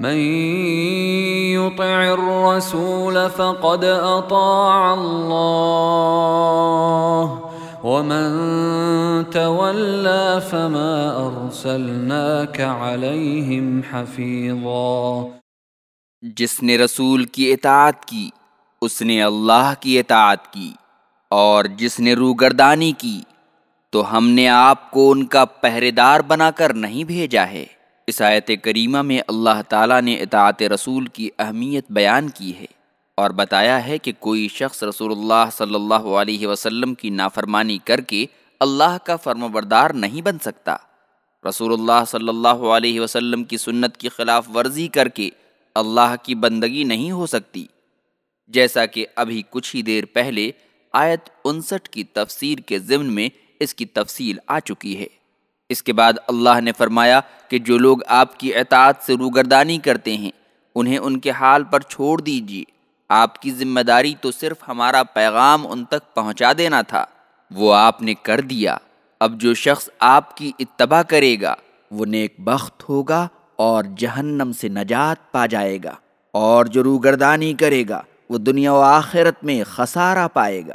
من يطع الرسول فقد اطاع الله، ومن تولى فما ارسلناك عليهم حفيظا۔ جس نے رسول کی اطاعت کی، اس نے اللہ کی اطاعت کی، اور جس نے روگردانی کی، تو ہم نے آپ کو ان کا پہرے دار بنا کر نہیں بھیجا ہے۔ اس آیت کریمہ میں اللہ تعالیٰ نے اطاعت رسول کی اہمیت بیان کی ہے اور بتایا ہے کہ کوئی شخص رسول اللہ صلی اللہ علیہ وسلم کی نافرمانی کر کے اللہ کا فرم بردار نہیں بن سکتا۔ رسول اللہ صلی اللہ علیہ وسلم کی سنت کی خلاف ورزی کر کے اللہ کی بندگی نہیں ہو سکتی۔ جیسا کہ ابھی کچھ ہی دیر پہلے آیت انسٹھ کی تفسیر کے ضمن میں اس کی تفصیل آ چکی ہے۔ اس کے بعد اللہ نے فرمایا کہ جو لوگ آپ کی اطاعت سے روگردانی کرتے ہیں، انہیں ان کے حال پر چھوڑ دیجیے۔ آپ کی ذمہ داری تو صرف ہمارا پیغام ان تک پہنچا دینا تھا۔ وہ آپ نے کر دیا۔ اب جو شخص آپ کی اتباع کرے گا، وہ نیک بخت ہوگا اور جہنم سے نجات پا جائے گا۔ اور جو روگردانی کرے گا، وہ دنیا و آخرت میں خسارہ پائے گا۔